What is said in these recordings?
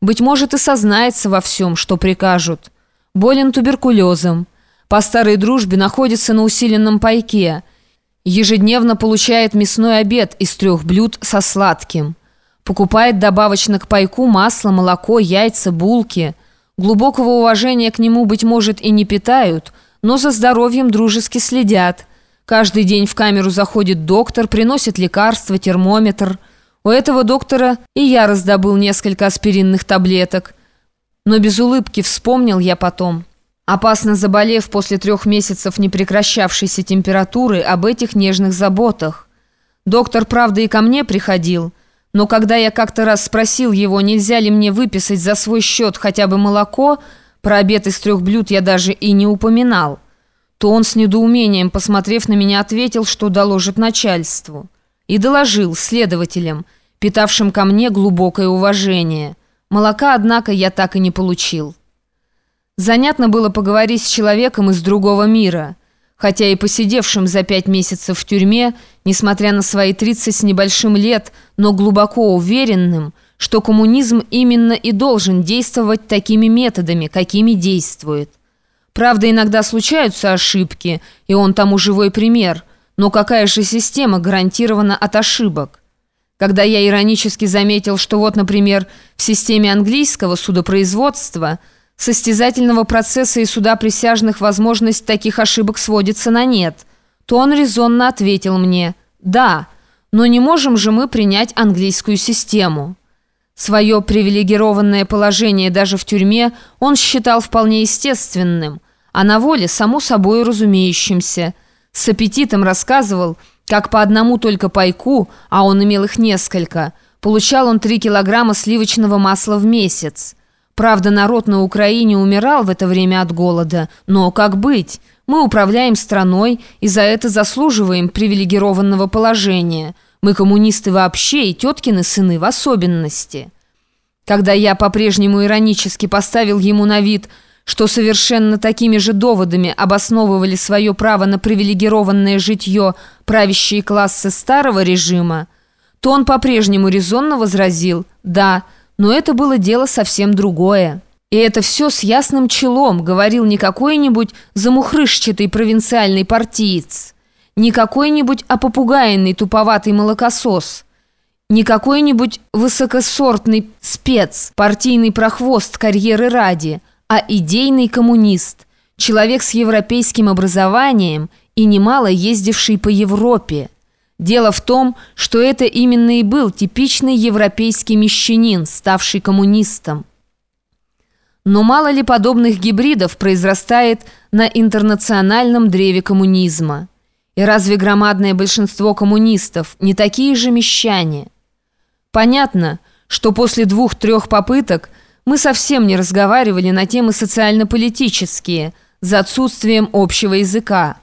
Быть может, и сознается во всем, что прикажут. Болен туберкулезом. По старой дружбе находится на усиленном пайке. Ежедневно получает мясной обед из трех блюд со сладким. Покупает добавочно к пайку масло, молоко, яйца, булки. Глубокого уважения к нему, быть может, и не питают, но за здоровьем дружески следят. Каждый день в камеру заходит доктор, приносит лекарства, термометр – у этого доктора и я раздобыл несколько аспиринных таблеток. Но без улыбки вспомнил я потом. Опасно заболев после трех месяцев непрекращавшейся температуры об этих нежных заботах. Доктор, правда, и ко мне приходил, но когда я как-то раз спросил его, нельзя ли мне выписать за свой счет хотя бы молоко, про обед из трех блюд я даже и не упоминал, то он с недоумением, посмотрев на меня, ответил, что доложит начальству и доложил следователям, питавшим ко мне глубокое уважение. Молока, однако, я так и не получил. Занятно было поговорить с человеком из другого мира, хотя и посидевшим за пять месяцев в тюрьме, несмотря на свои 30 с небольшим лет, но глубоко уверенным, что коммунизм именно и должен действовать такими методами, какими действует. Правда, иногда случаются ошибки, и он тому живой пример – но какая же система гарантирована от ошибок? Когда я иронически заметил, что вот, например, в системе английского судопроизводства, состязательного процесса и суда присяжных возможность таких ошибок сводится на нет, то он резонно ответил мне «Да, но не можем же мы принять английскую систему». Свое привилегированное положение даже в тюрьме он считал вполне естественным, а на воле само собой разумеющимся – с аппетитом рассказывал, как по одному только пайку, а он имел их несколько, получал он 3 килограмма сливочного масла в месяц. Правда, народ на Украине умирал в это время от голода, но как быть? Мы управляем страной и за это заслуживаем привилегированного положения. Мы коммунисты вообще и теткины сыны в особенности. Когда я по-прежнему иронически поставил ему на вид – что совершенно такими же доводами обосновывали свое право на привилегированное житье правящие классы старого режима, то он по-прежнему резонно возразил «да, но это было дело совсем другое». И это все с ясным челом говорил не какой-нибудь замухрышчатый провинциальный партиец, не какой-нибудь опопугаянный туповатый молокосос, не какой-нибудь высокосортный спец, партийный прохвост карьеры ради – а идейный коммунист, человек с европейским образованием и немало ездивший по Европе. Дело в том, что это именно и был типичный европейский мещанин, ставший коммунистом. Но мало ли подобных гибридов произрастает на интернациональном древе коммунизма? И разве громадное большинство коммунистов не такие же мещане? Понятно, что после двух-трех попыток – мы совсем не разговаривали на темы социально-политические, за отсутствием общего языка.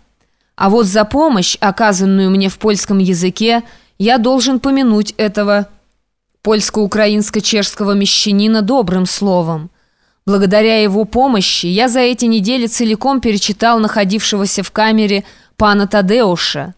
А вот за помощь, оказанную мне в польском языке, я должен помянуть этого польско-украинско-чешского мещанина добрым словом. Благодаря его помощи я за эти недели целиком перечитал находившегося в камере пана Тадеуша.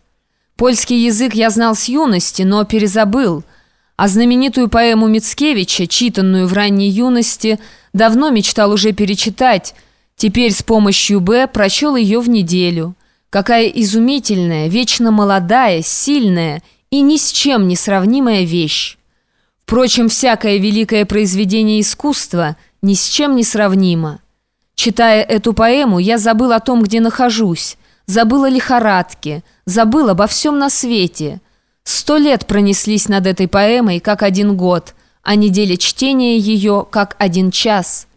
Польский язык я знал с юности, но перезабыл – а знаменитую поэму Мицкевича, читанную в ранней юности, давно мечтал уже перечитать. Теперь с помощью Б прочел ее в неделю. Какая изумительная, вечно молодая, сильная и ни с чем не сравнимая вещь. Впрочем, всякое великое произведение искусства ни с чем не сравнимо. Читая эту поэму, я забыл о том, где нахожусь, забыл о лихорадке, забыл обо всем на свете – Сто лет пронеслись над этой поэмой, как один год, а неделя чтения ее, как один час.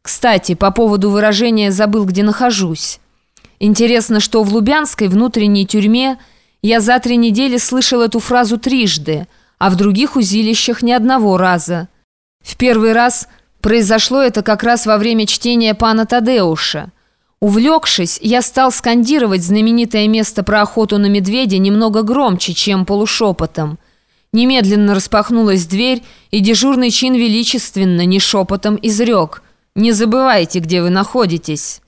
Кстати, по поводу выражения «забыл, где нахожусь». Интересно, что в Лубянской внутренней тюрьме я за три недели слышал эту фразу трижды, а в других узилищах ни одного раза. В первый раз произошло это как раз во время чтения пана Тадеуша – Увлекшись, я стал скандировать знаменитое место про охоту на медведя немного громче, чем полушепотом. Немедленно распахнулась дверь, и дежурный чин величественно, не шепотом, изрек «Не забывайте, где вы находитесь».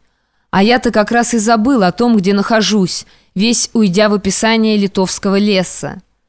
А я-то как раз и забыл о том, где нахожусь, весь уйдя в описание литовского леса.